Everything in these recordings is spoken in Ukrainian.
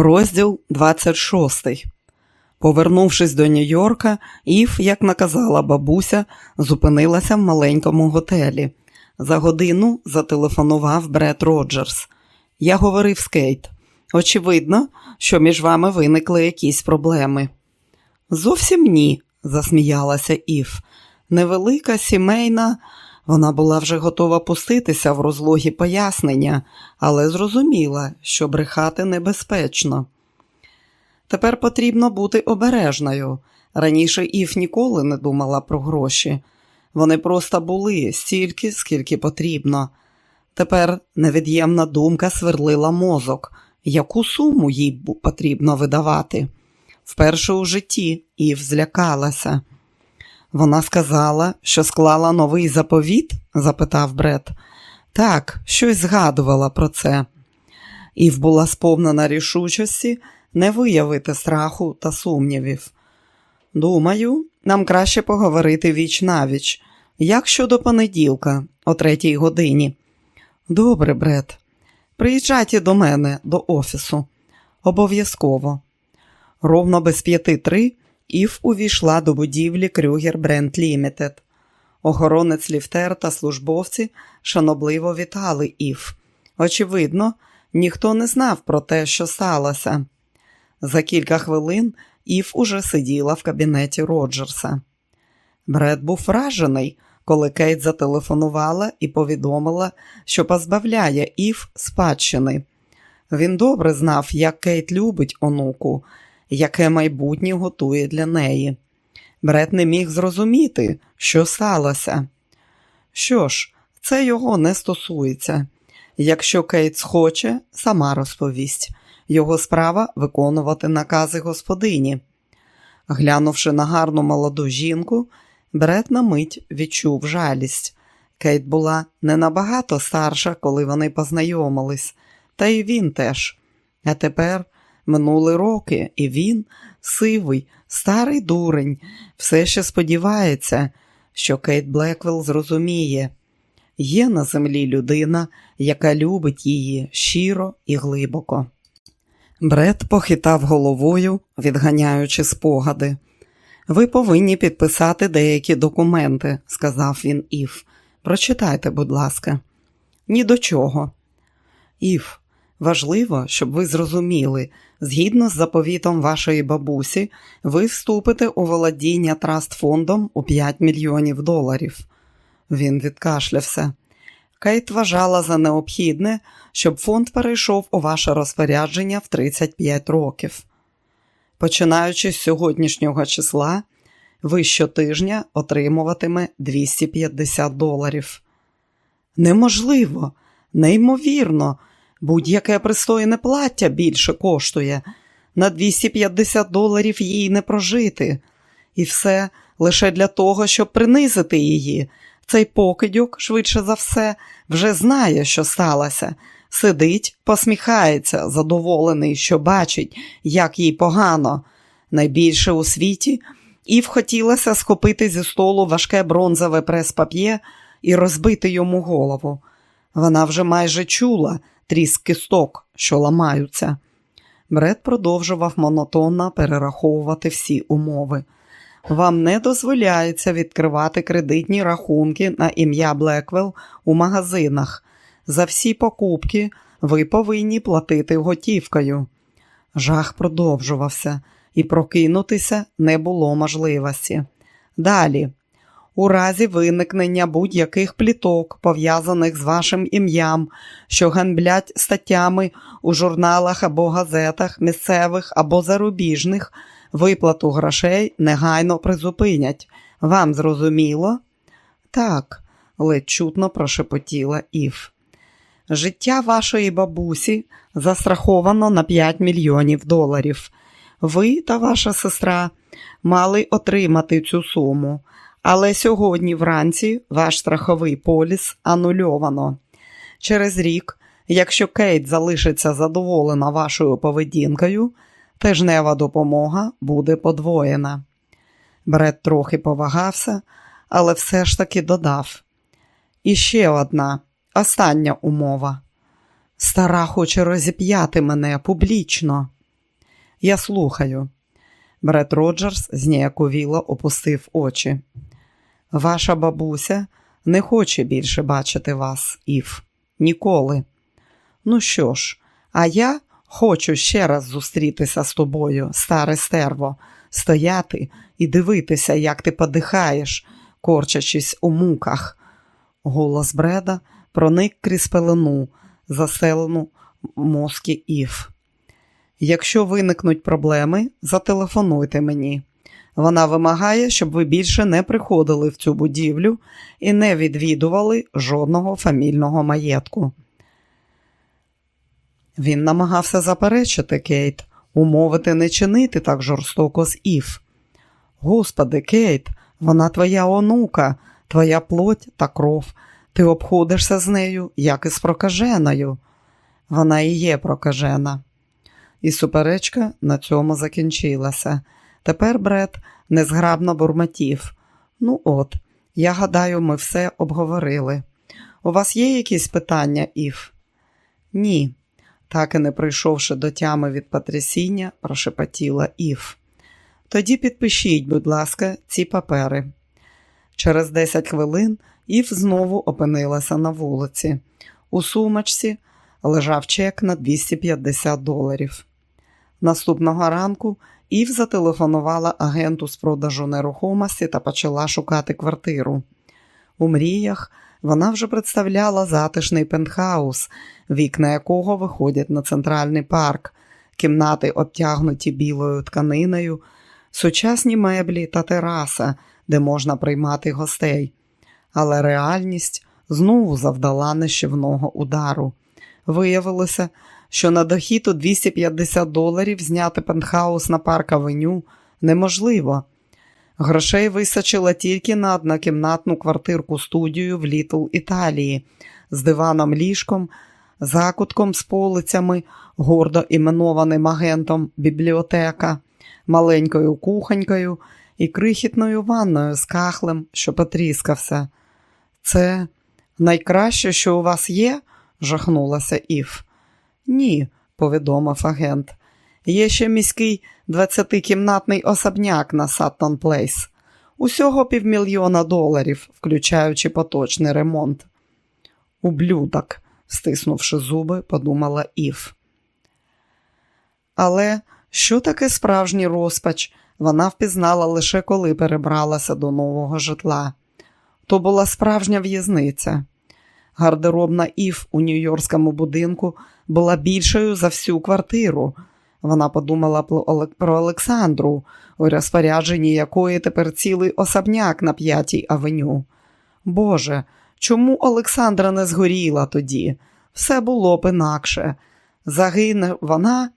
Розділ 26. Повернувшись до Нью-Йорка, Ів, як наказала бабуся, зупинилася в маленькому готелі. За годину зателефонував Бред Роджерс. Я говорив з Кейт. Очевидно, що між вами виникли якісь проблеми. Зовсім ні, засміялася Ів. Невелика сімейна. Вона була вже готова пуститися в розлогі пояснення, але зрозуміла, що брехати небезпечно. Тепер потрібно бути обережною. Раніше Ів ніколи не думала про гроші. Вони просто були стільки, скільки потрібно. Тепер невід'ємна думка сверлила мозок, яку суму їй потрібно видавати. Вперше у житті Ів злякалася. Вона сказала, що склала новий заповіт? запитав Бред. Так, щось згадувала про це. Ів була сповнена рішучості не виявити страху та сумнівів. Думаю, нам краще поговорити віч навіч. Як щодо понеділка, о третій годині. Добре, Бред. Приїжджайте до мене, до офісу. Обов'язково. Ровно без п'яти три Ів увійшла до будівлі Крюгер Бренд Лімітед. Охоронець ліфтер та службовці шанобливо вітали Ів. Очевидно, ніхто не знав про те, що сталося. За кілька хвилин Ів уже сиділа в кабінеті Роджерса. Бред був вражений, коли Кейт зателефонувала і повідомила, що позбавляє Ів спадщини. Він добре знав, як Кейт любить онуку яке майбутнє готує для неї. Бред не міг зрозуміти, що сталося. Що ж, це його не стосується. Якщо Кейт схоче, сама розповість його справа виконувати накази господині. Глянувши на гарну молоду жінку, Бред на мить відчув жалість. Кейт була не набагато старша, коли вони познайомились, та й він теж. А тепер Минули роки, і він, сивий, старий дурень, все ще сподівається, що Кейт Блеквелл зрозуміє. Є на землі людина, яка любить її щиро і глибоко. Бред похитав головою, відганяючи спогади. Ви повинні підписати деякі документи, сказав він Ів. Прочитайте, будь ласка, ні до чого. Ів, Важливо, щоб ви зрозуміли, згідно з заповітом вашої бабусі, ви вступите у володіння траст фондом у 5 мільйонів доларів. Він відкашлявся. Кейт вважала за необхідне, щоб фонд перейшов у ваше розпорядження в 35 років. Починаючи з сьогоднішнього числа, ви щотижня отримуватиме 250 доларів. Неможливо, неймовірно. Будь-яке пристойне плаття більше коштує. На 250 доларів їй не прожити. І все лише для того, щоб принизити її. Цей покидьок, швидше за все, вже знає, що сталося. Сидить, посміхається, задоволений, що бачить, як їй погано. Найбільше у світі Ів хотілося схопити зі столу важке бронзове прес-пап'є і розбити йому голову. Вона вже майже чула тріск кісток, що ламаються. Бред продовжував монотонно перераховувати всі умови. Вам не дозволяється відкривати кредитні рахунки на ім'я Блеквел у магазинах. За всі покупки ви повинні платити готівкою. Жах продовжувався, і прокинутися не було можливості. Далі у разі виникнення будь-яких пліток, пов'язаних з вашим ім'ям, що ганблять статтями у журналах або газетах, місцевих або зарубіжних, виплату грошей негайно призупинять. Вам зрозуміло? Так, ледь чутно прошепотіла Ів. Життя вашої бабусі застраховано на 5 мільйонів доларів. Ви та ваша сестра мали отримати цю суму. Але сьогодні вранці ваш страховий поліс анульовано. Через рік, якщо Кейт залишиться задоволена вашою поведінкою, тижнева допомога буде подвоєна. Бред трохи повагався, але все ж таки додав. І ще одна, остання умова. Стара хоче розіп'яти мене публічно. Я слухаю. Бред Роджерс зніяковіло опустив очі. Ваша бабуся не хоче більше бачити вас, Ів. Ніколи. Ну що ж, а я хочу ще раз зустрітися з тобою, старе стерво, стояти і дивитися, як ти подихаєш, корчачись у муках. Голос Бреда проник крізь пелену, заселену мозки Ів. Якщо виникнуть проблеми, зателефонуйте мені. Вона вимагає, щоб ви більше не приходили в цю будівлю і не відвідували жодного фамільного маєтку. Він намагався заперечити Кейт, умовити не чинити так жорстоко з Ів. Господи, Кейт, вона твоя онука, твоя плоть та кров. Ти обходишся з нею, як і з прокаженою. Вона і є прокажена. І суперечка на цьому закінчилася. Тепер Бред незграбно бурмотів. Ну от, я гадаю, ми все обговорили. У вас є якісь питання, Ів? Ні, так і не прийшовши до тями від потрясіння, прошепотіла Ів. Тоді підпишіть, будь ласка, ці папери. Через 10 хвилин Ів знову опинилася на вулиці. У сумочці лежав чек на 250 доларів. Наступного ранку Ів зателефонувала агенту з продажу нерухомості та почала шукати квартиру. У мріях вона вже представляла затишний пентхаус, вікна якого виходять на центральний парк, кімнати обтягнуті білою тканиною, сучасні меблі та тераса, де можна приймати гостей. Але реальність знову завдала нищівного удару. Виявилося, що на дохід у 250 доларів зняти пентхаус на парк авеню неможливо. Грошей висачила тільки на однокімнатну квартирку студію в Літл Італії з диваном ліжком, закутком з полицями, гордо іменованим агентом бібліотека, маленькою кухонькою і крихітною ванною з кахлем, що потріскався. Це найкраще, що у вас є? жахнулася Ів. Ні, повідомив агент. Є ще міський двадцятикімнатний особняк на Саттон Плейс. Усього півмільйона доларів, включаючи поточний ремонт. Ублюдок, стиснувши зуби, подумала Ів. Але що таке справжній розпач? Вона впізнала лише коли перебралася до нового житла. То була справжня в'язниця. Гардеробна Ів у нью-йоркському будинку була більшою за всю квартиру. Вона подумала про Олександру, у розпорядженні якої тепер цілий особняк на п'ятій авеню. Боже, чому Олександра не згоріла тоді? Все було б інакше. Загине вона,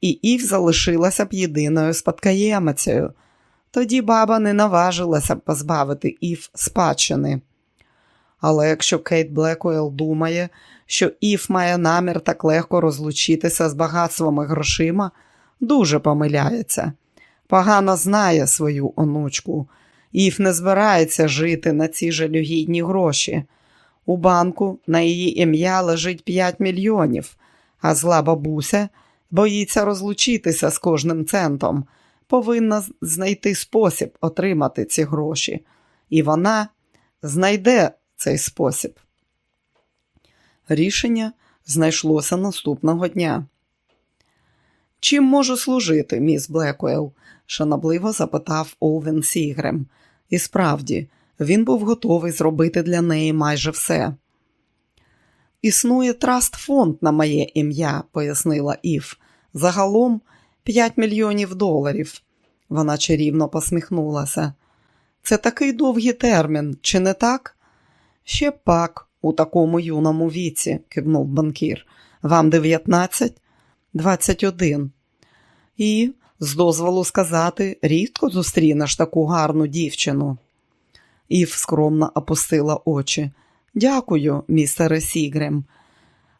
і Ів залишилася б єдиною спадкоємицею. Тоді баба не наважилася б позбавити Ів спадщини. Але якщо Кейт Блекуел думає, що Іф має намір так легко розлучитися з багатством і грошима, дуже помиляється. Погано знає свою онучку. Іф не збирається жити на ці жалюгідні гроші. У банку на її ім'я лежить 5 мільйонів, а зла бабуся боїться розлучитися з кожним центом, повинна знайти спосіб отримати ці гроші. І вона знайде цей спосіб. Рішення знайшлося наступного дня. Чим можу служити, міс Блекуел? шанобливо запитав Олвен Сігрем. І справді, він був готовий зробити для неї майже все. Існує траст фонд на моє ім'я, пояснила Ів. Загалом 5 мільйонів доларів. Вона чарівно посміхнулася. Це такий довгий термін, чи не так? Ще пак, у такому юному віці, кивнув банкір. Вам 19? 21. І, з дозволу сказати, рідко зустрінеш таку гарну дівчину. Ів скромно опустила очі. Дякую, містере Сігрем.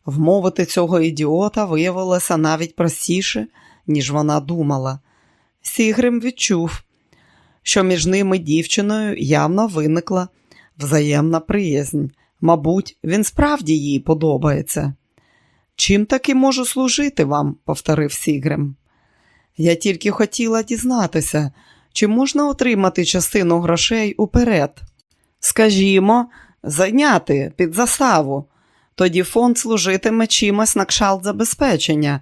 Вмовити цього ідіота виявилося навіть простіше, ніж вона думала. Сігрем відчув, що між ними дівчиною явно виникла взаємна приязнь. Мабуть, він справді їй подобається. Чим таки можу служити вам? повторив Сігрем. Я тільки хотіла дізнатися, чи можна отримати частину грошей уперед. Скажімо, зайняти під заставу. Тоді фонд служитиме чимось на кшалт забезпечення.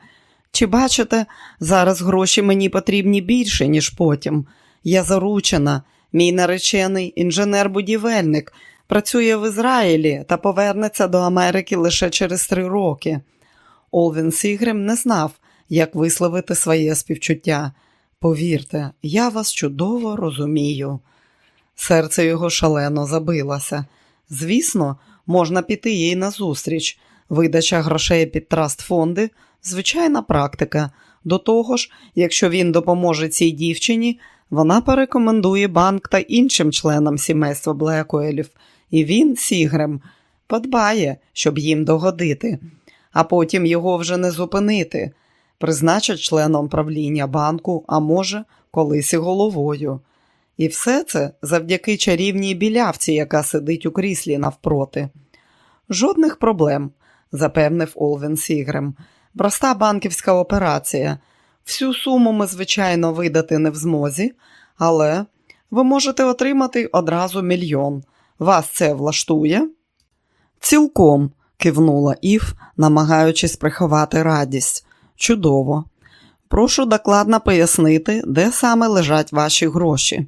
Чи бачите, зараз гроші мені потрібні більше, ніж потім. Я заручена, мій наречений інженер-будівельник, працює в Ізраїлі та повернеться до Америки лише через три роки. Олвін Сігрем не знав, як висловити своє співчуття. Повірте, я вас чудово розумію. Серце його шалено забилося. Звісно, можна піти їй назустріч. Видача грошей під траст фонди звичайна практика. До того ж, якщо він допоможе цій дівчині, вона порекомендує банк та іншим членам сімейства Блекуелів, і він, Сігрем, подбає, щоб їм догодити, а потім його вже не зупинити, призначать членом правління банку, а може, колись і головою. І все це завдяки чарівній білявці, яка сидить у кріслі навпроти. Жодних проблем, запевнив Олвен Сігрем. Проста банківська операція. Всю суму ми, звичайно, видати не в змозі, але ви можете отримати одразу мільйон. Вас це влаштує? Цілком, кивнула Ів, намагаючись приховати радість. Чудово. Прошу докладно пояснити, де саме лежать ваші гроші.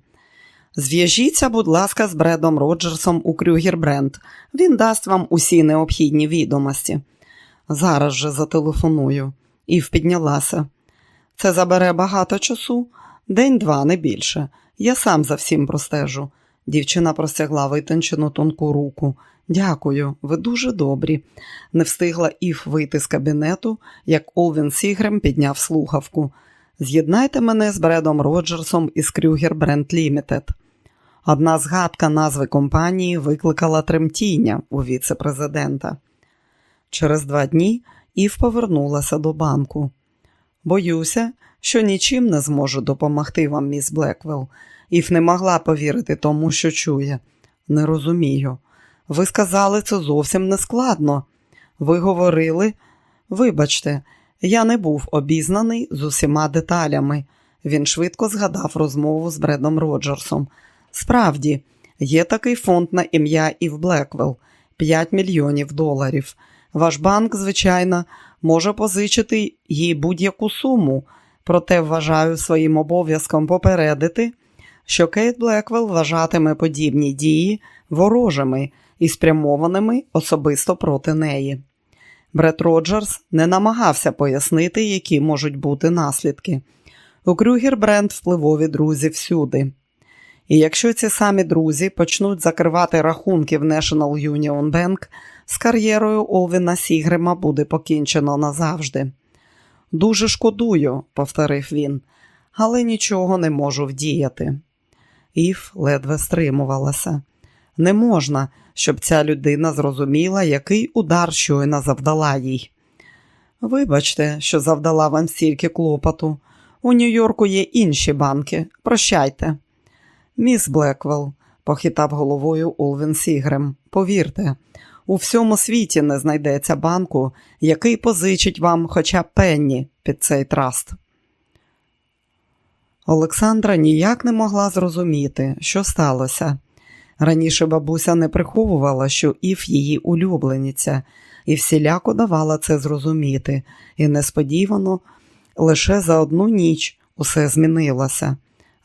Зв'яжіться, будь ласка, з Бредом Роджерсом у Крюгер Бренд. Він дасть вам усі необхідні відомості. Зараз же зателефоную. Ів піднялася. Це забере багато часу, день-два, не більше. Я сам за всім простежу. Дівчина простягла витончену тонку руку. Дякую, ви дуже добрі. Не встигла Ів вийти з кабінету, як Олвін Сігрем підняв слухавку. З'єднайте мене з Бредом Роджерсом із Крюгер Бренд Лімітед. Одна згадка назви компанії викликала тремтіння у віце-президента. Через два дні Ів повернулася до банку. Боюся, що нічим не зможу допомогти вам, міс Блеквелл. Ів не могла повірити тому, що чує. Не розумію. Ви сказали, це зовсім не складно. Ви говорили, вибачте, я не був обізнаний з усіма деталями. Він швидко згадав розмову з Бредом Роджерсом. Справді, є такий фонд на ім'я Ів Блеквелл – 5 мільйонів доларів. Ваш банк, звичайно, може позичити їй будь-яку суму, проте вважаю своїм обов'язком попередити, що Кейт Блеквелл вважатиме подібні дії ворожими і спрямованими особисто проти неї. Бред Роджерс не намагався пояснити, які можуть бути наслідки. У Крюгер Бренд впливові друзі всюди. І якщо ці самі друзі почнуть закривати рахунки в National Union Bank, з кар'єрою Олвіна Сігрема буде покінчено назавжди. Дуже шкодую, повторив він, але нічого не можу вдіяти. Ів ледве стримувалася. Не можна, щоб ця людина зрозуміла, який удар щойно завдала їй. Вибачте, що завдала вам стільки клопоту. У Нью-Йорку є інші банки. Прощайте. Міс Блеквелл, похитав головою Олвін Сігрем. Повірте, у всьому світі не знайдеться банку, який позичить вам хоча б пенні під цей траст. Олександра ніяк не могла зрозуміти, що сталося. Раніше бабуся не приховувала, що Ів її улюблениця, і всіляко давала це зрозуміти, і несподівано лише за одну ніч усе змінилося.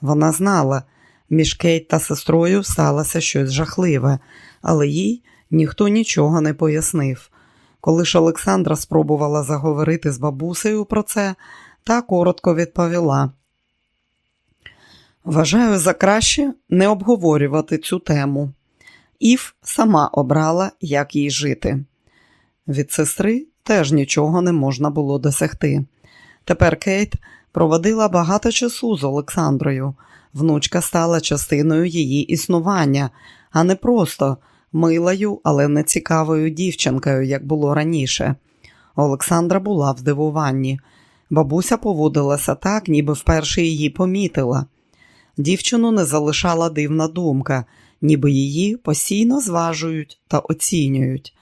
Вона знала, між Кейт та сестрою сталося щось жахливе, але їй ніхто нічого не пояснив. Коли ж Олександра спробувала заговорити з бабусею про це, та коротко відповіла. Вважаю за краще не обговорювати цю тему. Ів сама обрала, як їй жити. Від сестри теж нічого не можна було досягти. Тепер Кейт проводила багато часу з Олександрою. Внучка стала частиною її існування, а не просто милою, але не цікавою дівчинкою, як було раніше. Олександра була в здивуванні. Бабуся поводилася так, ніби вперше її помітила. Дівчину не залишала дивна думка, ніби її постійно зважують та оцінюють.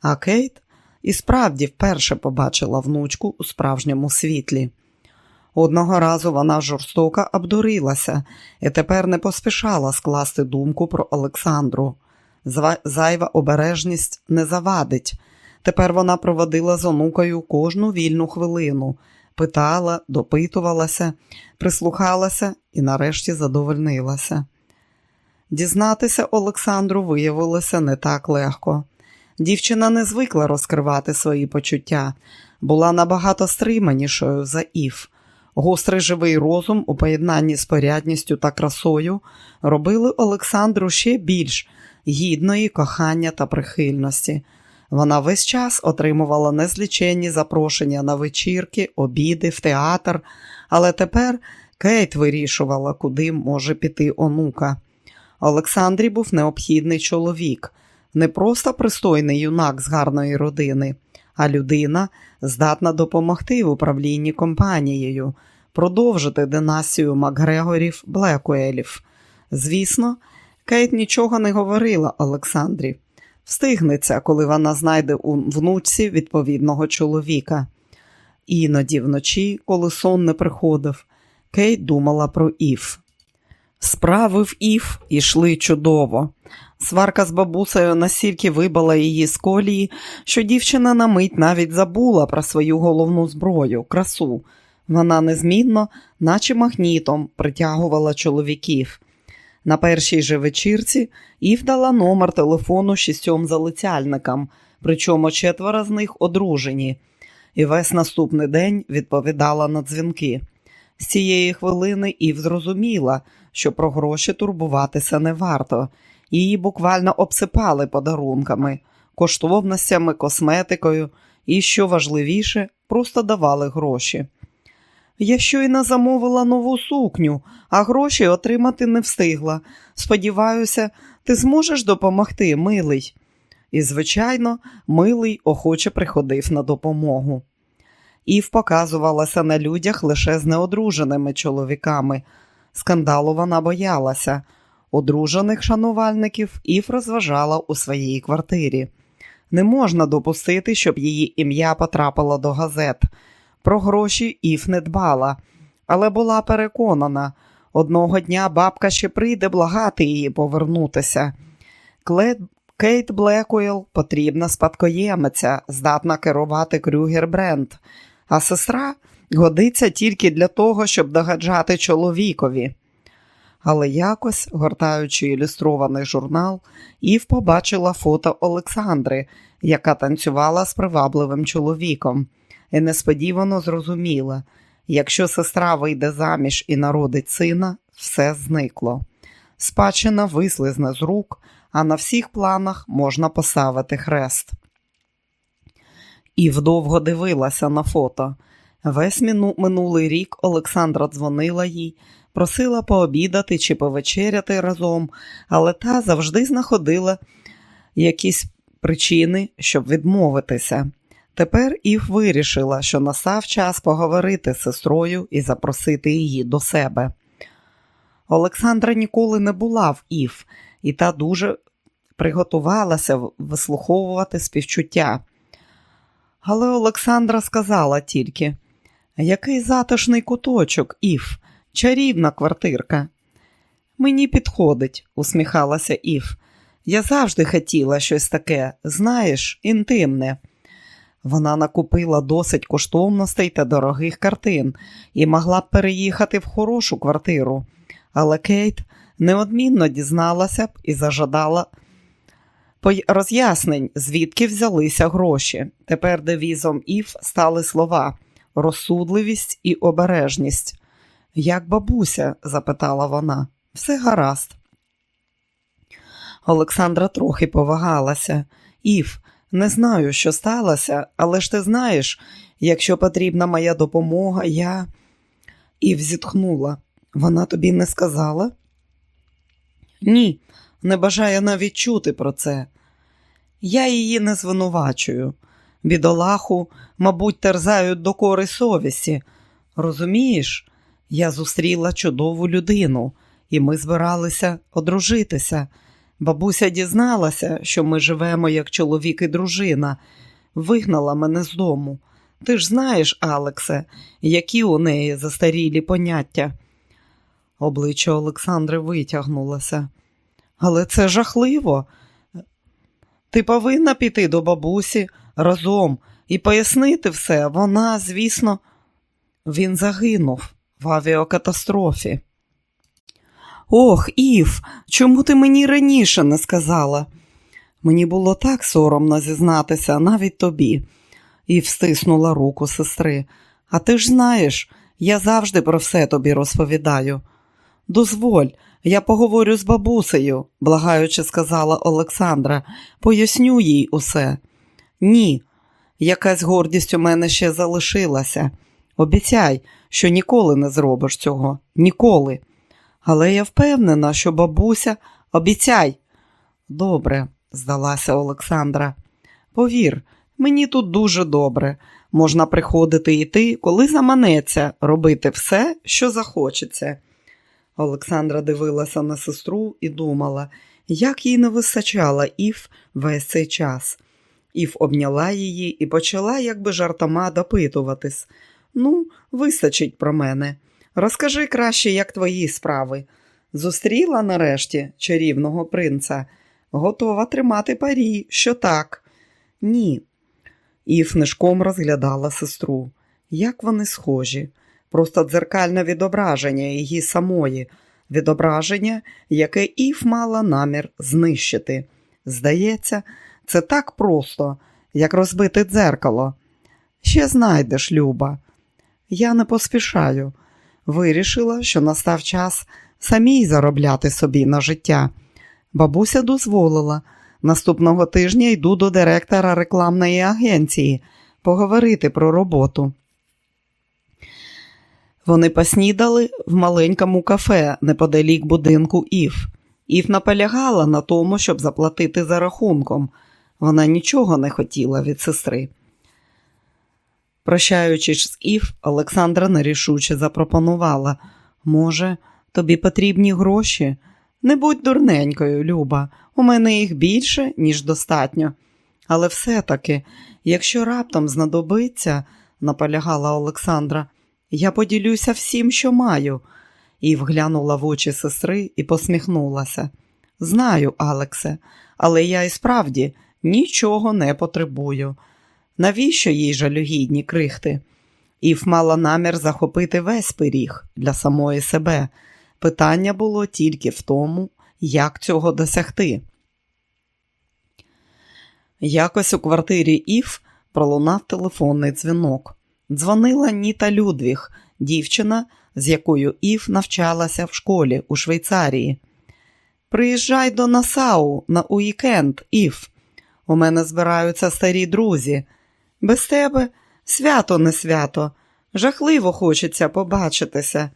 А Кейт і справді вперше побачила внучку у справжньому світлі. Одного разу вона жорстоко обдурилася і тепер не поспішала скласти думку про Олександру. Зайва обережність не завадить. Тепер вона проводила з онукою кожну вільну хвилину, питала, допитувалася, прислухалася і нарешті задовольнилася. Дізнатися Олександру виявилося не так легко. Дівчина не звикла розкривати свої почуття, була набагато стриманішою за Ів. Гострий живий розум у поєднанні з порядністю та красою робили Олександру ще більш гідної кохання та прихильності. Вона весь час отримувала незліченні запрошення на вечірки, обіди, в театр, але тепер Кейт вирішувала, куди може піти онука. Олександрі був необхідний чоловік, не просто пристойний юнак з гарної родини, а людина здатна допомогти в управлінні компанією, продовжити династію Макгрегорів Блекуелів. Звісно, Кейт нічого не говорила Олександрі. Встигнеться, коли вона знайде у внучці відповідного чоловіка. Іноді вночі, коли сон не приходив, Кейт думала про Ів. Справи в Ів ішли чудово. Сварка з бабусею настільки вибила її з колії, що дівчина на мить навіть забула про свою головну зброю, красу. Вона незмінно, наче магнітом, притягувала чоловіків. На першій же вечірці Ів дала номер телефону шістьом залицяльникам, причому четверо з них одружені, і весь наступний день відповідала на дзвінки. З цієї хвилини Ів зрозуміла, що про гроші турбуватися не варто. Її буквально обсипали подарунками, коштовностями, косметикою і, що важливіше, просто давали гроші. Я щойно замовила нову сукню, а гроші отримати не встигла. Сподіваюся, ти зможеш допомогти, милий. І, звичайно, милий охоче приходив на допомогу. Ів показувалася на людях лише з неодруженими чоловіками. Скандалу вона боялася. Одружених шанувальників Ів розважала у своїй квартирі. Не можна допустити, щоб її ім'я потрапило до газет. Про гроші Ів не дбала, але була переконана, одного дня бабка ще прийде благати її повернутися. Клед... Кейт Блекуел потрібна спадкоємиця, здатна керувати Крюгер Бренд, а сестра годиться тільки для того, щоб догаджати чоловікові. Але якось, гортаючи ілюстрований журнал, Ів побачила фото Олександри, яка танцювала з привабливим чоловіком і несподівано зрозуміла, якщо сестра вийде заміж і народить сина, все зникло. Спадщина вислизне з рук, а на всіх планах можна поставити хрест. І вдовго дивилася на фото. Весь минулий рік Олександра дзвонила їй, просила пообідати чи повечеряти разом, але та завжди знаходила якісь причини, щоб відмовитися. Тепер Ів вирішила, що настав час поговорити з сестрою і запросити її до себе. Олександра ніколи не була в Ів, і та дуже приготувалася вислуховувати співчуття. Але Олександра сказала тільки, який затишний куточок, Ів, чарівна квартирка. Мені підходить, усміхалася Ів. Я завжди хотіла щось таке, знаєш, інтимне. Вона накупила досить коштовностей та дорогих картин і могла б переїхати в хорошу квартиру, але Кейт неодмінно дізналася б і зажадала роз'яснень, звідки взялися гроші. Тепер девізом Ів стали слова розсудливість і обережність. Як бабуся? запитала вона, все гаразд. Олександра трохи повагалася. Ів, не знаю, що сталося, але ж ти знаєш, якщо потрібна моя допомога, я. Ів зітхнула. Вона тобі не сказала? Ні, не бажає навіть чути про це. Я її не звинувачую. Бідолаху, мабуть, терзають докори совісті. Розумієш, я зустріла чудову людину, і ми збиралися одружитися. Бабуся дізналася, що ми живемо як чоловік і дружина, вигнала мене з дому. Ти ж знаєш, Алексе, які у неї застарілі поняття. Обличчя Олександри витягнулося. Але це жахливо. Ти повинна піти до бабусі разом і пояснити все. Вона, звісно, він загинув в авіакатастрофі. Ох, Ів, чому ти мені раніше не сказала? Мені було так соромно зізнатися навіть тобі, Ів стиснула руку сестри. А ти ж знаєш, я завжди про все тобі розповідаю. Дозволь, я поговорю з бабусею, благаючи сказала Олександра, поясню їй усе. Ні, якась гордість у мене ще залишилася. Обіцяй, що ніколи не зробиш цього, ніколи. Але я впевнена, що бабуся, обіцяй. Добре, здалася Олександра. Повір, мені тут дуже добре. Можна приходити і йти, коли заманеться, робити все, що захочеться. Олександра дивилася на сестру і думала, як їй не вистачало Ів весь цей час. Ів обняла її і почала, якби жартома допитуватись. Ну, вистачить про мене. Розкажи краще, як твої справи. Зустріла нарешті чарівного принца, готова тримати парі, що так? Ні. Ів нишком розглядала сестру. Як вони схожі, просто дзеркальне відображення її самої, відображення, яке Ів мала намір знищити. Здається, це так просто, як розбити дзеркало. Ще знайдеш, Люба. Я не поспішаю. Вирішила, що настав час самій заробляти собі на життя. Бабуся дозволила. Наступного тижня йду до директора рекламної агенції поговорити про роботу. Вони поснідали в маленькому кафе неподалік будинку Ів. Ів наполягала на тому, щоб заплатити за рахунком. Вона нічого не хотіла від сестри. Прощаючись з Ів, Олександра нерішуче запропонувала може, тобі потрібні гроші? Не будь дурненькою, Люба, у мене їх більше, ніж достатньо. Але все-таки, якщо раптом знадобиться, наполягала Олександра, я поділюся всім, що маю, і вглянула в очі сестри і посміхнулася. Знаю, Алексе, але я і справді нічого не потребую. Навіщо їй жалюгідні крихти? Ів мала намір захопити весь пиріг для самої себе. Питання було тільки в тому, як цього досягти. Якось у квартирі Ів пролунав телефонний дзвінок. Дзвонила Ніта Людвіг, дівчина, з якою Ів навчалася в школі у Швейцарії. Приїжджай до Насау на уікенд, Ів. У мене збираються старі друзі. Без тебе свято не свято, жахливо хочеться побачитися.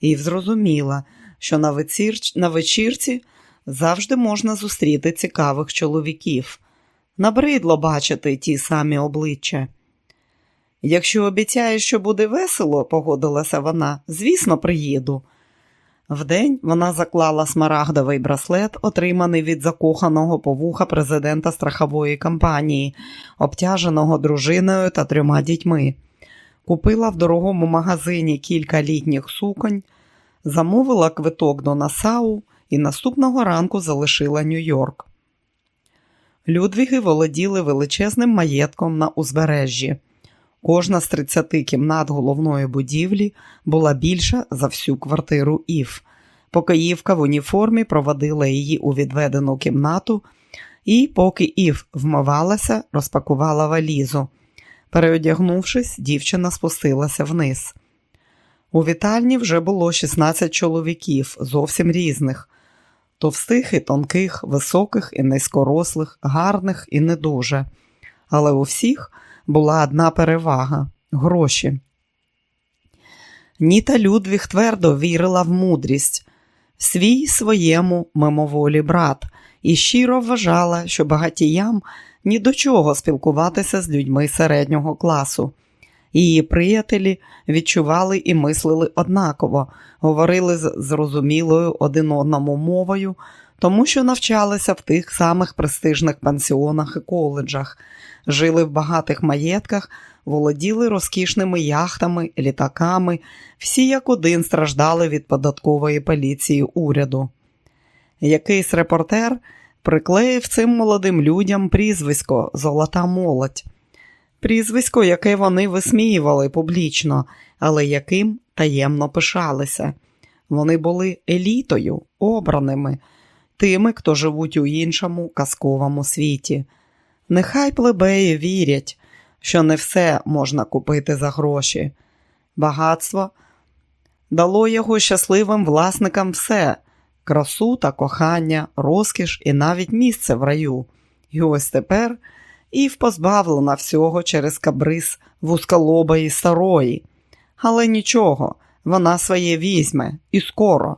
Ів зрозуміла, що на, вечір... на вечірці завжди можна зустріти цікавих чоловіків. Набридло бачити ті самі обличчя. Якщо обіцяєш, що буде весело, погодилася вона, звісно, приїду. Вдень вона заклала смарагдовий браслет, отриманий від закоханого повуха президента страхової компанії, обтяженого дружиною та трьома дітьми. Купила в дорогому магазині кілька літніх суконь, замовила квиток до Насау і наступного ранку залишила Нью-Йорк. Людвіги володіли величезним маєтком на узбережжі. Кожна з 30 кімнат головної будівлі була більша за всю квартиру Ів. Покоївка в уніформі проводила її у відведену кімнату і, поки Ів вмивалася, розпакувала валізу. Переодягнувшись, дівчина спустилася вниз. У вітальні вже було 16 чоловіків, зовсім різних товстих і тонких, високих і низькорослих, гарних і не дуже. Але у всіх була одна перевага гроші. Ніта Людвіг твердо вірила в мудрість, свій своєму мимоволі брат, і щиро вважала, що багатіям ні до чого спілкуватися з людьми середнього класу. Її приятелі відчували і мислили однаково, говорили з зрозумілою один одному мовою, тому що навчалися в тих самих престижних пансіонах і коледжах, жили в багатих маєтках, володіли розкішними яхтами, літаками, всі як один страждали від податкової поліції уряду. Якийсь репортер приклеїв цим молодим людям прізвисько Золота молодь, прізвисько, яке вони висміювали публічно, але яким таємно пишалися. Вони були елітою, обраними, тими, хто живуть у іншому казковому світі. Нехай плебеї вірять, що не все можна купити за гроші. Багатство дало його щасливим власникам все красу та кохання, розкіш і навіть місце в раю. І ось тепер Ів позбавлена всього через кабриз вузколобої старої. Але нічого, вона своє візьме і скоро.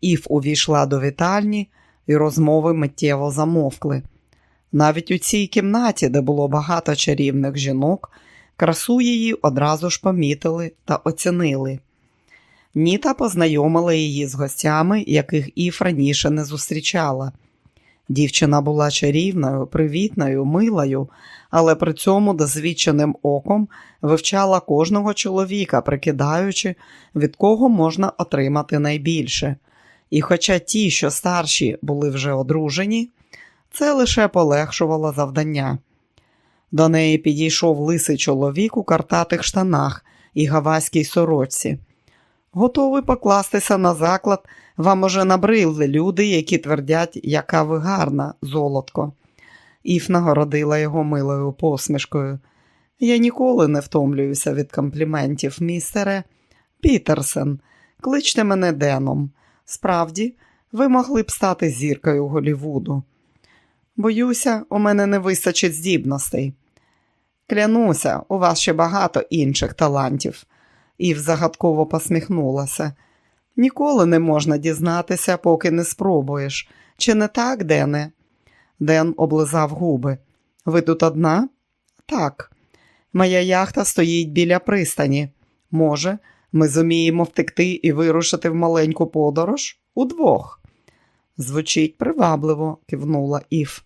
Ів увійшла до вітальні, і розмови миттєво замовкли. Навіть у цій кімнаті, де було багато чарівних жінок, красу її одразу ж помітили та оцінили. Ніта познайомила її з гостями, яких Ів раніше не зустрічала. Дівчина була чарівною, привітною, милою, але при цьому досвідченим оком вивчала кожного чоловіка, прикидаючи, від кого можна отримати найбільше. І хоча ті, що старші були вже одружені, це лише полегшувало завдання. До неї підійшов лисий чоловік у картатих штанах і гавайській сорочці. Готовий покластися на заклад, вам уже набрили люди, які твердять, яка ви гарна, золотко. Іф нагородила його милою посмішкою. Я ніколи не втомлююся від компліментів, містере. Пітерсен, кличте мене Деном. Справді, ви могли б стати зіркою Голівуду. Боюся, у мене не вистачить здібностей. Клянуся, у вас ще багато інших талантів. Ів загадково посміхнулася. Ніколи не можна дізнатися, поки не спробуєш. Чи не так, Дене? Ден облизав губи. Ви тут одна? Так. Моя яхта стоїть біля пристані. Може, ми зуміємо втекти і вирушити в маленьку подорож? Удвох. Звучить привабливо, кивнула Ів.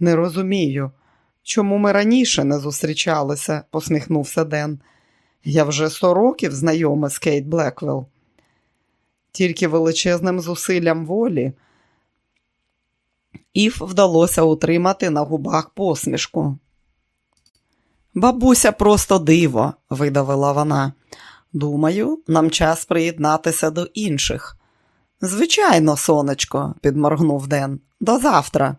Не розумію, чому ми раніше не зустрічалися, посміхнувся Ден. Я вже сто років знайома з Кейт Блеквелл. Тільки величезним зусиллям волі Ів вдалося утримати на губах посмішку. Бабуся просто диво, видавила вона. Думаю, нам час приєднатися до інших. Звичайно, сонечко, підморгнув Ден, до завтра.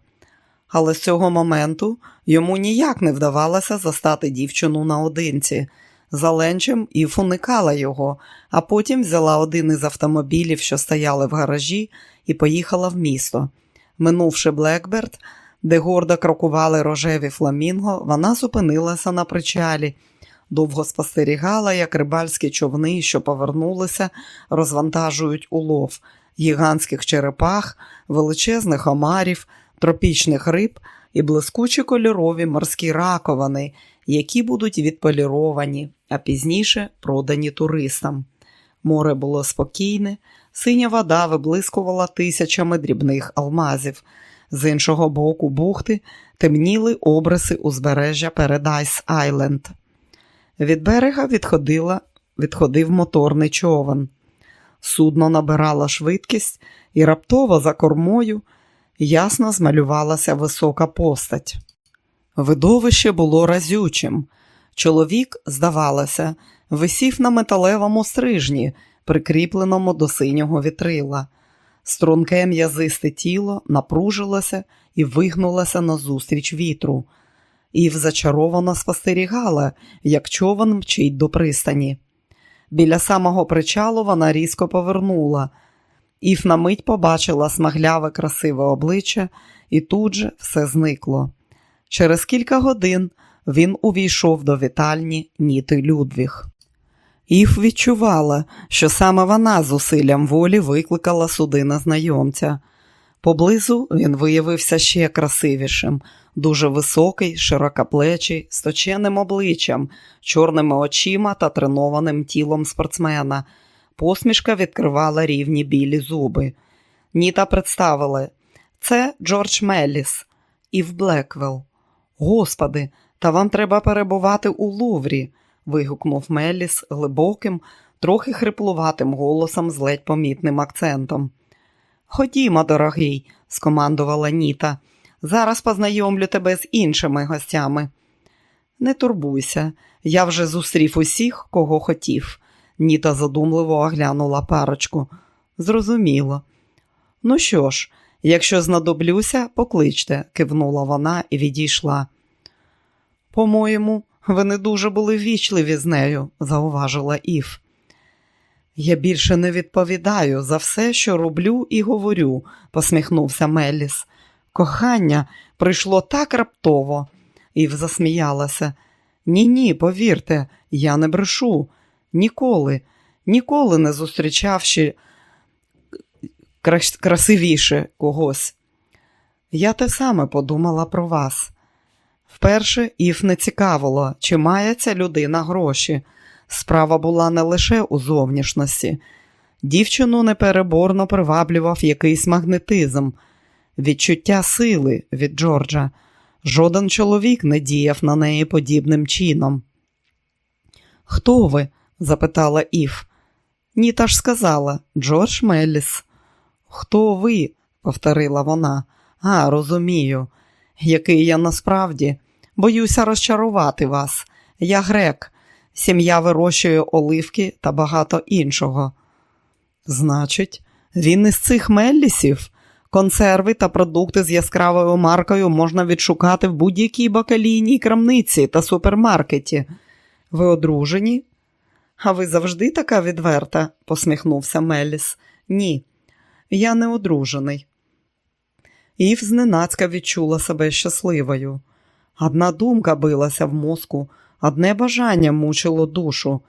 Але з цього моменту йому ніяк не вдавалося застати дівчину наодинці. За ленчем Іф уникала його, а потім взяла один із автомобілів, що стояли в гаражі, і поїхала в місто. Минувши Блекберт, де гордо крокували рожеві фламінго, вона зупинилася на причалі, довго спостерігала, як рибальські човни, що повернулися, розвантажують улов гігантських черепах, величезних омарів, тропічних риб і блискучі кольорові морські раковини, які будуть відполіровані, а пізніше продані туристам. Море було спокійне, синя вода виблискувала тисячами дрібних алмазів. З іншого боку бухти темніли обриси узбережжя Передайс Айленд. Від берега відходила, відходив моторний човен. Судно набирало швидкість і раптово за кормою ясно змалювалася висока постать. Видовище було разючим. Чоловік, здавалося, висів на металевому стрижні, прикріпленому до синього вітрила. Струнке м'язисте тіло напружилося і вигнулося назустріч вітру. Ів зачаровано спостерігала, як човен мчить до пристані. Біля самого причалу вона різко повернула. Ів на мить побачила смагляве красиве обличчя, і тут же все зникло. Через кілька годин він увійшов до вітальні Ніти Людвіг. Ів відчувала, що саме вона з волі викликала суди незнайомця. Поблизу він виявився ще красивішим, дуже високий, широкоплечий, з точеним обличчям, чорними очима та тренованим тілом спортсмена. Посмішка відкривала рівні білі зуби. Ніта представили це Джордж Мелліс, Ів Блеквелл. Господи, Та вам треба перебувати у Луврі, вигукнув Меліс глибоким, трохи хриплуватим голосом з ледь помітним акцентом. Ходімо, дорогий, скомандувала Ніта. Зараз познайомлю тебе з іншими гостями. Не турбуйся, я вже зустрів усіх, кого хотів. Ніта задумливо оглянула парочку. Зрозуміло. Ну що ж, якщо знадоблюся, покличте, кивнула вона і відійшла. По-моєму, ви не дуже були вічливі з нею, зауважила Ів. Я більше не відповідаю за все, що роблю і говорю, посміхнувся Меліс. Кохання прийшло так раптово. Ів засміялася. Ні, ні, повірте, я не брешу. Ніколи, ніколи не зустрічавши красивіше когось. Я те саме подумала про вас. Вперше Ів не цікавило, чи має ця людина гроші. Справа була не лише у зовнішності. Дівчину непереборно приваблював якийсь магнетизм, відчуття сили від Джорджа. Жоден чоловік не діяв на неї подібним чином. Хто ви? Запитала Ів. Ніта ж сказала Джордж Мелліс. Хто ви? повторила вона. А, розумію, який я насправді боюся розчарувати вас. Я грек, сім'я вирощує оливки та багато іншого. Значить, він із цих Меллісів. Консерви та продукти з яскравою маркою можна відшукати в будь-якій бакалійній крамниці та супермаркеті. Ви одружені? А ви завжди така відверта, посміхнувся Меліс. Ні, я не одружений. Ів зненацька відчула себе щасливою. Одна думка билася в мозку, одне бажання мучило душу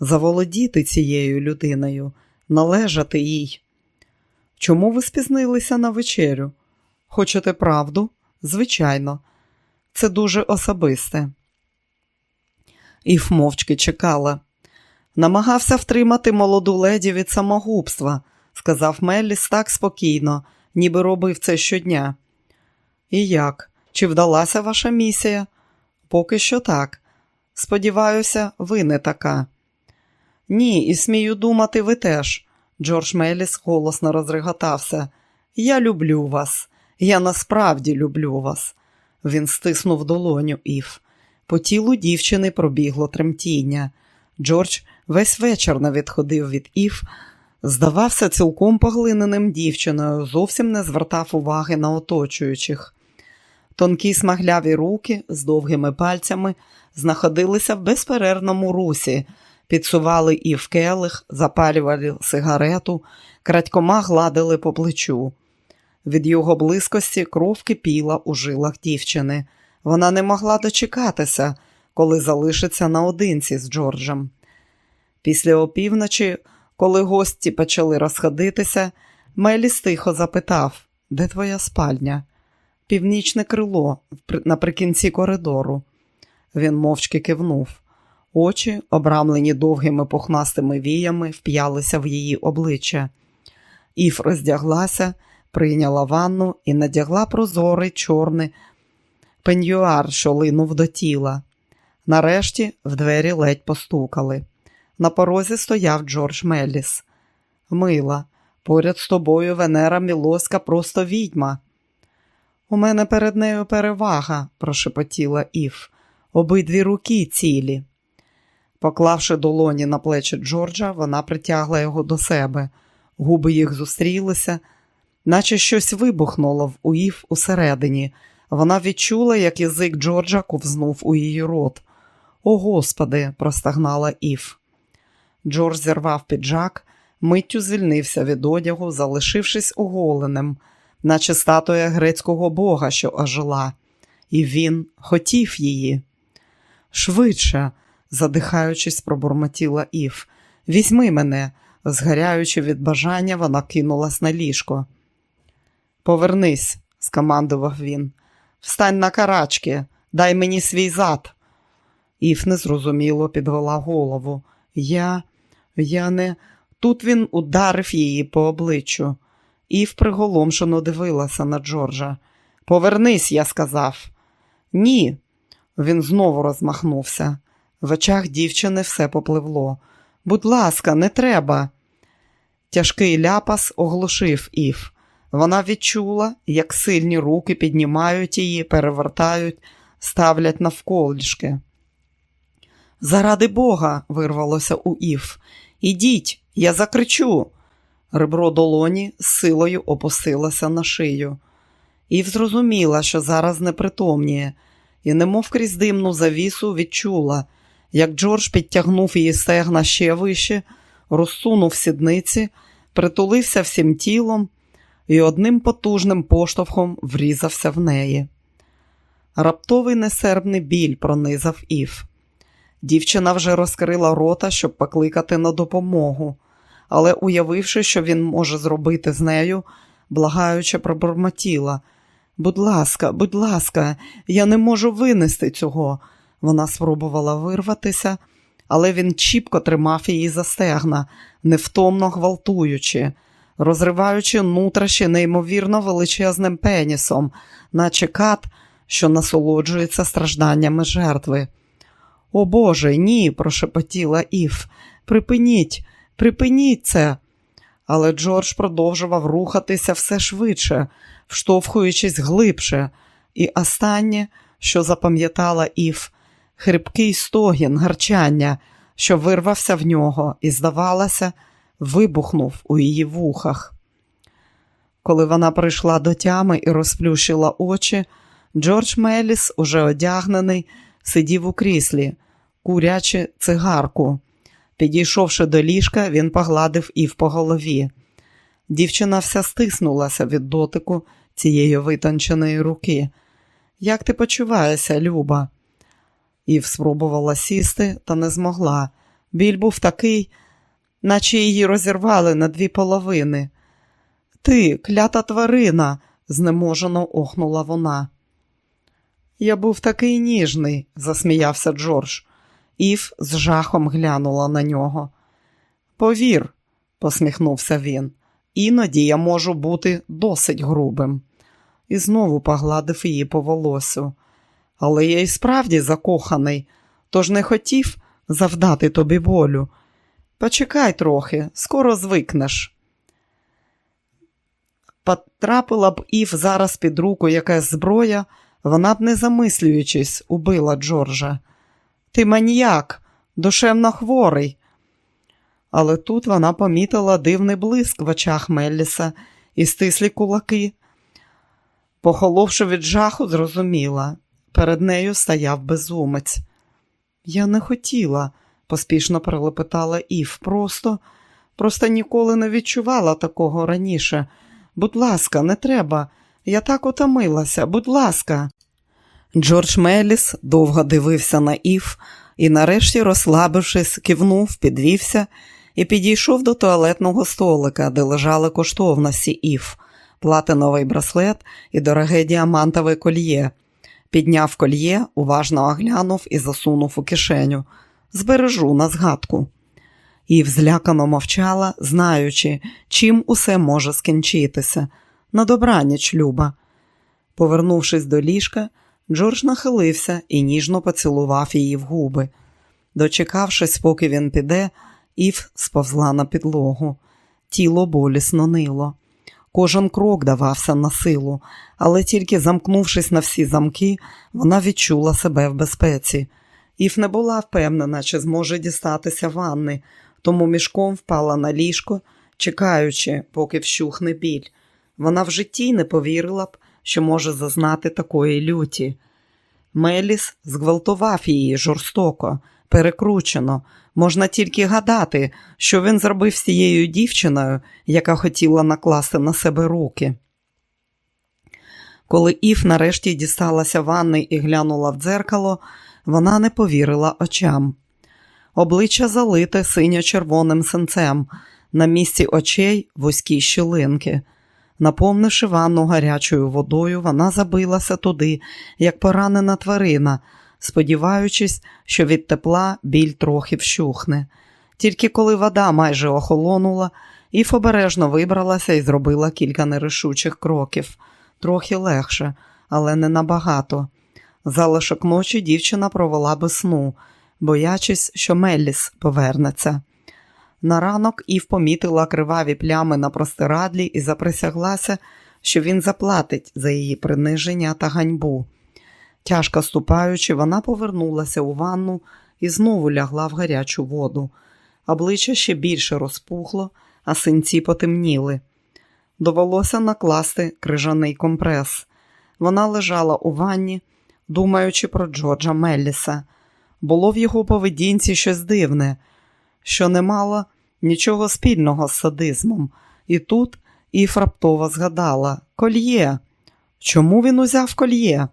заволодіти цією людиною, належати їй. Чому ви спізнилися на вечерю? Хочете правду? Звичайно, це дуже особисте. Іф мовчки чекала. Намагався втримати молоду леді від самогубства, сказав Мелліс так спокійно, ніби робив це щодня. І як? Чи вдалася ваша місія? Поки що так. Сподіваюся, ви не така. Ні, і смію думати, ви теж. Джордж Меліс голосно розреготався. Я люблю вас, я насправді люблю вас. Він стиснув долоню Ів. По тілу дівчини пробігло тремтіння. Джордж весь вечір не відходив від Ів, здавався цілком поглиненим дівчиною, зовсім не звертав уваги на оточуючих. Тонкі смагляві руки з довгими пальцями знаходилися в безперервному русі, підсували і в келих, запалювали сигарету, крадькома гладили по плечу. Від його близькості кров кипіла у жилах дівчини. Вона не могла дочекатися, коли залишиться наодинці з Джорджем. Після опівночі, коли гості почали розходитися, Меліс тихо запитав, де твоя спальня? Північне крило наприкінці коридору. Він мовчки кивнув. Очі, обрамлені довгими пухнастими віями, вп'ялися в її обличчя. Іф роздяглася, прийняла ванну і надягла прозорий чорний пеньюар, що линув до тіла. Нарешті в двері ледь постукали. На порозі стояв Джордж Мелліс. Мила, поряд з тобою Венера Мілоська просто відьма. У мене перед нею перевага, прошепотіла Іф. Обидві руки цілі. Поклавши долоні на плечі Джорджа, вона притягла його до себе. Губи їх зустрілися, наче щось вибухнуло в уїв усередині. Вона відчула, як язик Джорджа ковзнув у її рот. О, Господи, простагнала Ів. Джордж зірвав піджак, миттю звільнився від одягу, залишившись оголеним, наче статуя грецького бога, що ожила, і він хотів її. Швидше, задихаючись, пробурмотіла Ів. Візьми мене, згаряючи від бажання, вона кинулась на ліжко. Повернись, скомандував він. Встань на карачки, дай мені свій зад. Ів незрозуміло підвела голову. Я, я не. Тут він ударив її по обличчю. Ів приголомшено дивилася на Джорджа. Повернись, я сказав. Ні, Він знову розмахнувся. В очах дівчини все попливло. Будь ласка, не треба. Тяжкий ляпас оглушив Ів. Вона відчула, як сильні руки піднімають її, перевертають, ставлять навколішки. Заради Бога, вирвалося у Ів. Ідіть, я закричу. Ребро долоні з силою опустилося на шию. Ів зрозуміла, що зараз непритомніє, і, немов крізь димну завісу, відчула, як Джордж підтягнув її стегна ще вище, розсунув сідниці, притулився всім тілом і одним потужним поштовхом врізався в неї. Раптовий несербний біль пронизав Ів. Дівчина вже розкрила рота, щоб покликати на допомогу, але, уявивши, що він може зробити з нею, благаюче пробормотіла. Будь ласка, будь ласка, я не можу винести цього. Вона спробувала вирватися, але він чіпко тримав її за стегна, невтомно гвалтуючи, розриваючи нутрощі неймовірно величезним пенісом, наче кат, що насолоджується стражданнями жертви. О Боже, ні, прошепотіла Ів. Припиніть, припиніть це. Але Джордж продовжував рухатися все швидше, вштовхуючись глибше, і останнє, що запам'ятала Ів, хрипкий стогін, гарчання, що вирвався в нього і, здавалося, вибухнув у її вухах. Коли вона прийшла до тями і розплющила очі, Джордж Меліс, уже одягнений, сидів у кріслі, курячи цигарку. Підійшовши до ліжка, він погладив Ів по голові. Дівчина вся стиснулася від дотику цієї витонченої руки. Як ти почуваєшся, Люба? Ів спробувала сісти, та не змогла. Біль був такий, наче її розірвали на дві половини. Ти, клята тварина, знеможено охнула вона. Я був такий ніжний, засміявся Джордж. Ів з жахом глянула на нього. Повір, посміхнувся він, іноді я можу бути досить грубим. І знову погладив її по волосю. Але я і справді закоханий, тож не хотів завдати тобі волю. Почекай трохи, скоро звикнеш. Потрапила б Ів зараз під руку якась зброя, вона б, не замислюючись, убила Джорджа. Ти маніяк, душевно хворий. Але тут вона помітила дивний блиск в очах Мелліса і стислі кулаки. Похоловши від жаху, зрозуміла. Перед нею стояв безумець. Я не хотіла, поспішно пролепетала Ів. Просто, просто ніколи не відчувала такого раніше. Будь ласка, не треба. Я так утомилася, будь ласка. Джордж Меліс довго дивився на Ів і, нарешті, розслабившись, кивнув, підвівся і підійшов до туалетного столика, де лежали коштовності Ів, платиновий браслет і дороге діамантове кольє. Підняв кольє, уважно оглянув і засунув у кишеню. Збережу на згадку. Ів злякано мовчала, знаючи, чим усе може скінчитися. На добраніч, Люба. Повернувшись до ліжка, Джордж нахилився і ніжно поцілував її в губи. Дочекавшись, поки він піде, Ів сповзла на підлогу. Тіло болісно нило. Кожен крок давався на силу, але тільки замкнувшись на всі замки, вона відчула себе в безпеці. Ів не була впевнена, чи зможе дістатися ванни, тому мішком впала на ліжко, чекаючи, поки вщухне біль. Вона в житті не повірила б, що може зазнати такої люті. Меліс зґвалтував її жорстоко, перекручено. Можна тільки гадати, що він зробив з цією дівчиною, яка хотіла накласти на себе руки. Коли Ів нарешті дісталася ванни і глянула в дзеркало, вона не повірила очам. Обличчя залите синьо-червоним синцем, на місці очей вузькі щілинки. Наповнивши ванну гарячою водою, вона забилася туди, як поранена тварина, сподіваючись, що від тепла біль трохи вщухне. Тільки коли вода майже охолонула, Іф обережно вибралася і зробила кілька нерішучих кроків. Трохи легше, але не набагато. Залишок ночі дівчина провела без сну, боячись, що Мелліс повернеться. На ранок Ів помітила криваві плями на простирадлі і заприсяглася, що він заплатить за її приниження та ганьбу. Тяжко ступаючи, вона повернулася у ванну і знову лягла в гарячу воду. Обличчя ще більше розпухло, а синці потемніли. Довелося накласти крижаний компрес. Вона лежала у ванні, думаючи про Джорджа Мелліса. Було в його поведінці щось дивне, що не мало нічого спільного з садизмом. І тут Іф раптово згадала кольє. Чому він узяв кольє?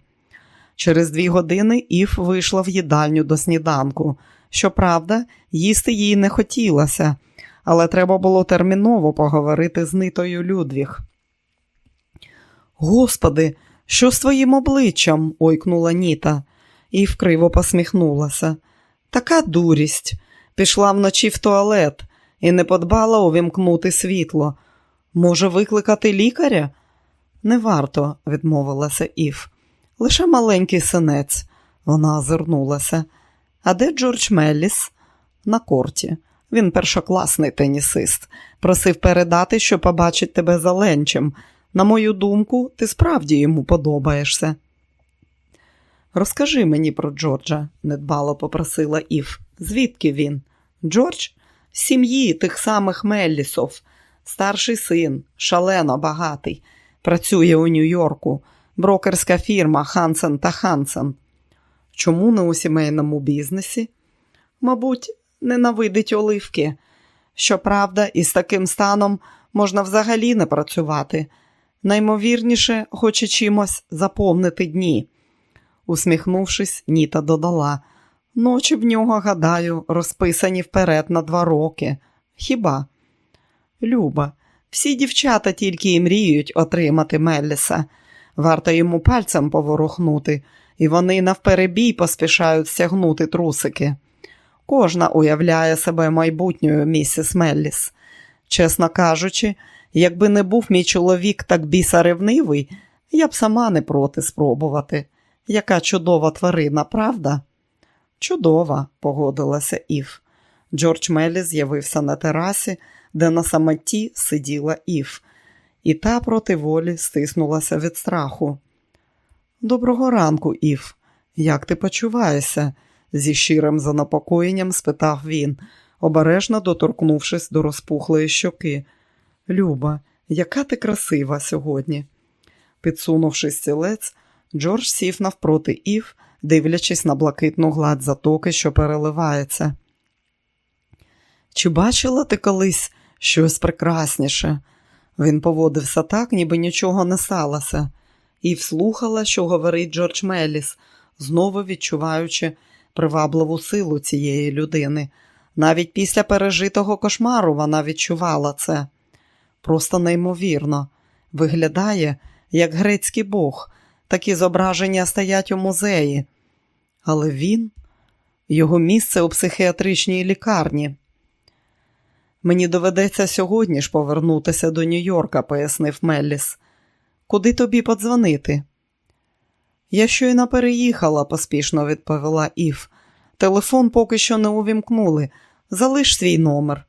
Через дві години Іф вийшла в їдальню до сніданку. Щоправда, їсти їй не хотілося, але треба було терміново поговорити з нитою Людвіг. Господи, що з твоїм обличчям? ойкнула Ніта і вкриво посміхнулася. Така дурість. Пішла вночі в туалет і не подбала увімкнути світло. Може, викликати лікаря? Не варто, відмовилася Ів. Лише маленький синець. Вона озирнулася. А де Джордж Мелліс? На корті. Він першокласний тенісист. Просив передати, що побачить тебе за ленчем. На мою думку, ти справді йому подобаєшся. Розкажи мені про Джорджа, недбало попросила Ів. Звідки він? Джордж? З сім'ї тих самих Меллісов, старший син, шалено багатий, працює у Нью-Йорку, брокерська фірма Хансен та Хансен. Чому не у сімейному бізнесі? Мабуть, ненавидить оливки. Щоправда, із таким станом можна взагалі не працювати. Наймовірніше, хоче чимось заповнити дні. Усміхнувшись, Ніта додала. Ночі в нього, гадаю, розписані вперед на два роки. Хіба? Люба, всі дівчата тільки і мріють отримати Мелліса. Варто йому пальцем поворухнути, і вони навперебій поспішають стягнути трусики. Кожна уявляє себе майбутньою місіс Мелліс. Чесно кажучи, якби не був мій чоловік так бісаревнивий, я б сама не проти спробувати. Яка чудова тварина, правда? Чудова, погодилася Ів. Джордж Меллі з'явився на терасі, де на самоті сиділа Ів, і та проти волі стиснулася від страху. Доброго ранку, Ів. Як ти почуваєшся? зі щирим занепокоєнням спитав він, обережно доторкнувшись до розпухлої щоки. Люба, яка ти красива сьогодні. Підсунувши стілець, Джордж сів навпроти Ів, дивлячись на блакитну гладь затоки, що переливається. Чи бачила ти колись щось прекрасніше? Він поводився так, ніби нічого не сталося, і вслухала, що говорить Джордж Меліс, знову відчуваючи привабливу силу цієї людини. Навіть після пережитого кошмару вона відчувала це. Просто неймовірно. Виглядає, як грецький бог, такі зображення стоять у музеї. Але він, його місце у психіатричній лікарні. Мені доведеться сьогодні ж повернутися до Нью-Йорка, пояснив Мелліс. Куди тобі подзвонити? Я щойно переїхала, поспішно відповіла Ів. Телефон поки що не увімкнули. Залиш свій номер.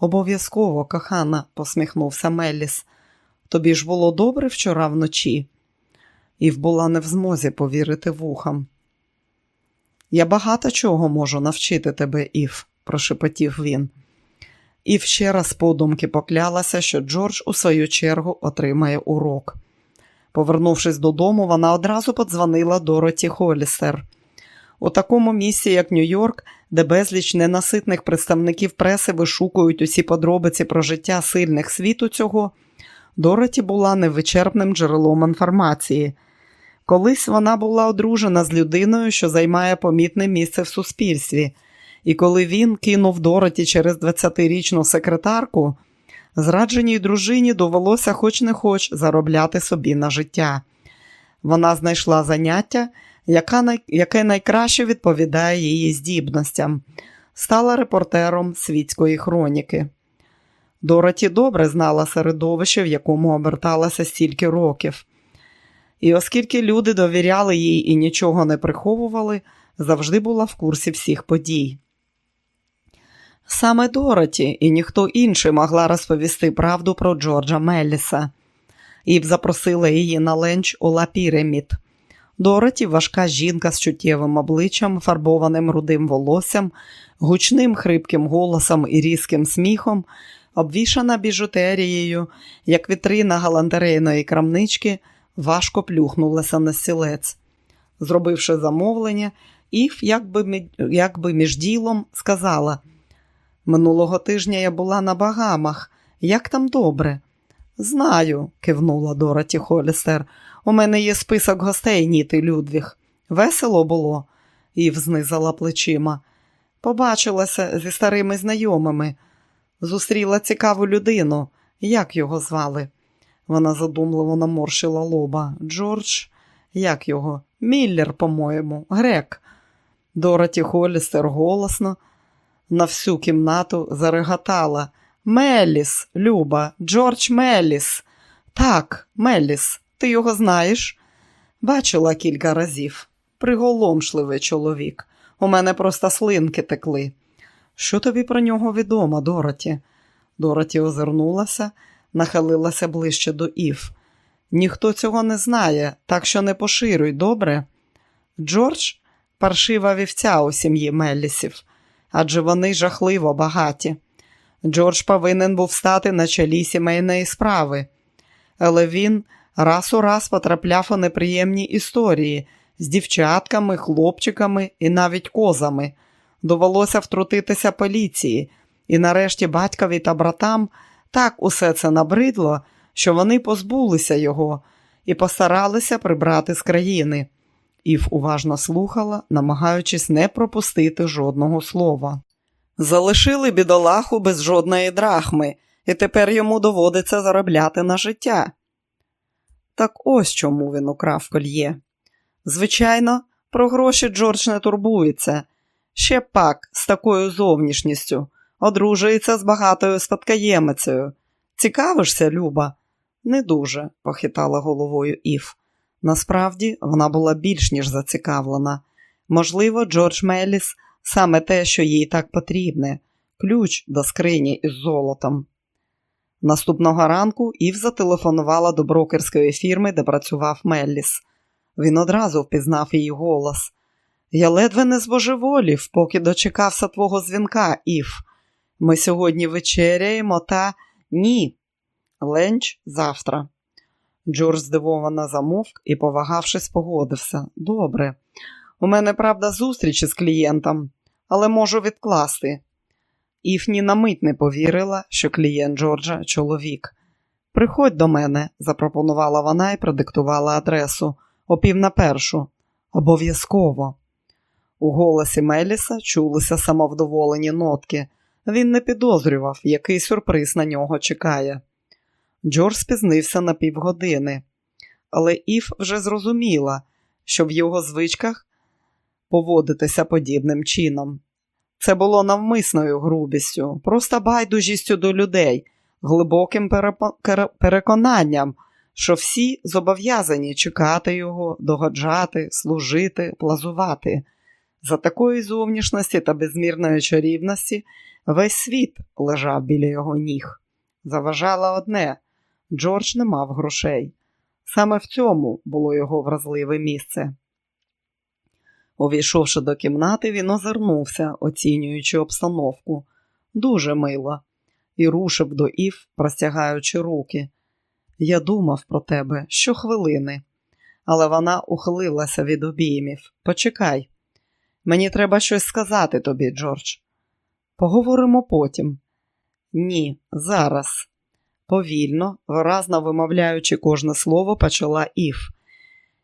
Обов'язково, кохана, посміхнувся Мелліс. Тобі ж було добре вчора вночі. Ів була не в змозі повірити вухам. Я багато чого можу навчити тебе, Ів, прошепотів він. Ів ще раз подумки поклялася, що Джордж у свою чергу отримає урок. Повернувшись додому, вона одразу подзвонила Дороті Холістер. У такому місці, як Нью-Йорк, де безліч ненаситних представників преси вишукують усі подробиці про життя сильних світу цього, Дороті була невичерпним джерелом інформації. Колись вона була одружена з людиною, що займає помітне місце в суспільстві, і коли він кинув Дороті через 20-річну секретарку, зрадженій дружині довелося хоч не хоч заробляти собі на життя. Вона знайшла заняття, яка, яке найкраще відповідає її здібностям, стала репортером світської хроніки. Дороті добре знала середовище, в якому оберталася стільки років. І оскільки люди довіряли їй і нічого не приховували, завжди була в курсі всіх подій. Саме Дороті і ніхто інший могла розповісти правду про Джорджа Мелліса. Ів запросила її на ленч у Ла Піреміт. Дороті важка жінка з чуттєвим обличчям, фарбованим рудим волоссям, гучним хрипким голосом і різким сміхом, обвішана біжутерією, як вітрина галантерейної крамнички, важко плюхнулася на сілець. Зробивши замовлення, Ів, якби, якби між ділом, сказала: Минулого тижня я була на багамах. Як там добре? Знаю, кивнула Дороті Холістер. У мене є список гостей, ніти Людвіг. Весело було, Ів знизала плечима. Побачилася зі старими знайомими. Зустріла цікаву людину. Як його звали? Вона задумливо наморщила лоба. Джордж, як його? Міллер, по-моєму, грек. Дороті Холістер голосно на всю кімнату зареготала. Меліс, Люба, Джордж Меліс. Так, Меліс, ти його знаєш? Бачила кілька разів. Приголомшливий чоловік. У мене просто слинки текли. Що тобі про нього відомо, Дороті? Дороті озирнулася, нахилилася ближче до Ів. Ніхто цього не знає, так що не поширюй, добре? Джордж паршива вівця у сім'ї Меллісів, адже вони жахливо багаті. Джордж повинен був стати на чолі сімейної справи, але він раз у раз потрапляв у неприємні історії з дівчатками, хлопчиками і навіть козами. Довелося втрутитися поліції, і нарешті батькові та братам так усе це набридло, що вони позбулися його і постаралися прибрати з країни. Ів уважно слухала, намагаючись не пропустити жодного слова. Залишили бідолаху без жодної драхми, і тепер йому доводиться заробляти на життя. Так ось чому він украв кольє. Звичайно, про гроші Джордж не турбується. Ще пак з такою зовнішністю, одружується з багатою спадкоємицею. Цікавишся, Люба? Не дуже, похитала головою Ів. Насправді вона була більш ніж зацікавлена. Можливо, Джордж Меліс саме те, що їй так потрібне ключ до скрині із золотом. Наступного ранку Ів зателефонувала до брокерської фірми, де працював Мелліс. Він одразу впізнав її голос. Я ледве не збожеволів, поки дочекався твого дзвінка, Ів. Ми сьогодні вечеряємо та ні. Ленч завтра. Джордж здивовано замовк і, повагавшись, погодився. Добре. У мене, правда, зустріч із клієнтом, але можу відкласти. Іф ні на мить не повірила, що клієнт Джорджа чоловік. Приходь до мене, запропонувала вона і продиктувала адресу о пів на першу. Обов'язково. У голосі Меліса чулися самовдоволені нотки. Він не підозрював, який сюрприз на нього чекає. Джордж спізнився на півгодини, але Іф вже зрозуміла, що в його звичках поводитися подібним чином. Це було навмисною грубістю, просто байдужістю до людей, глибоким переконанням, що всі зобов'язані чекати його, догоджати, служити, плазувати. За такої зовнішності та безмірної чарівності весь світ лежав біля його ніг. Заважало одне Джордж не мав грошей. Саме в цьому було його вразливе місце. Увійшовши до кімнати, він озирнувся, оцінюючи обстановку. Дуже мило, і рушив до Ів, простягаючи руки. Я думав про тебе щохвилини, але вона ухилилася від обіймів. Почекай, мені треба щось сказати тобі, Джордж. Поговоримо потім. Ні, зараз. Повільно, виразно вимовляючи кожне слово, почала Ів.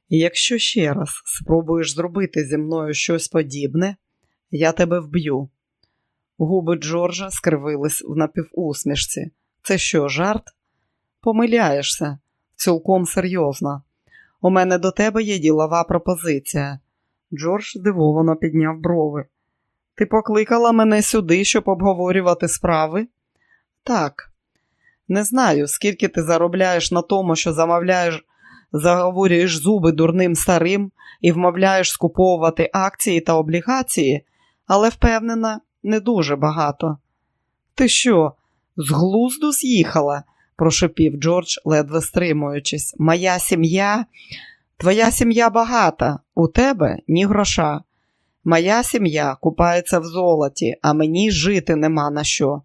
Якщо ще раз спробуєш зробити зі мною щось подібне, я тебе вб'ю. Губи Джорджа скривились в напівусмішці. Це що, жарт? Помиляєшся, цілком серйозно. У мене до тебе є ділова пропозиція. Джордж здивовано підняв брови. Ти покликала мене сюди, щоб обговорювати справи? Так. Не знаю, скільки ти заробляєш на тому, що замовляєш заговорюєш зуби дурним старим і вмовляєш скуповувати акції та облігації, але впевнена, не дуже багато. Ти що, з глузду з'їхала? прошепів Джордж, ледве стримуючись. Моя сім'я, твоя сім'я багата, у тебе ні гроша. Моя сім'я купається в золоті, а мені жити нема на що.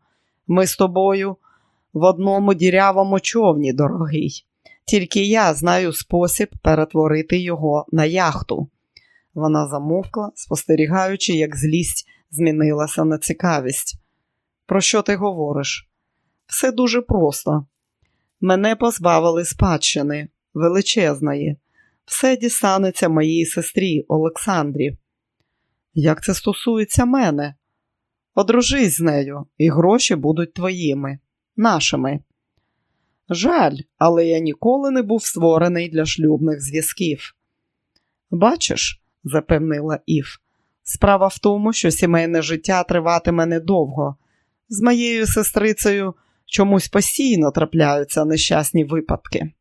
Ми з тобою в одному дірявому човні, дорогий. Тільки я знаю спосіб перетворити його на яхту. Вона замовкла, спостерігаючи, як злість змінилася на цікавість. Про що ти говориш? Все дуже просто. Мене позбавили спадщини, величезної. Все дістанеться моїй сестрі Олександрі. Як це стосується мене? Одружись з нею, і гроші будуть твоїми, нашими. Жаль, але я ніколи не був створений для шлюбних зв'язків. Бачиш, запевнила Ів, справа в тому, що сімейне життя триватиме недовго. З моєю сестрицею чомусь постійно трапляються нещасні випадки.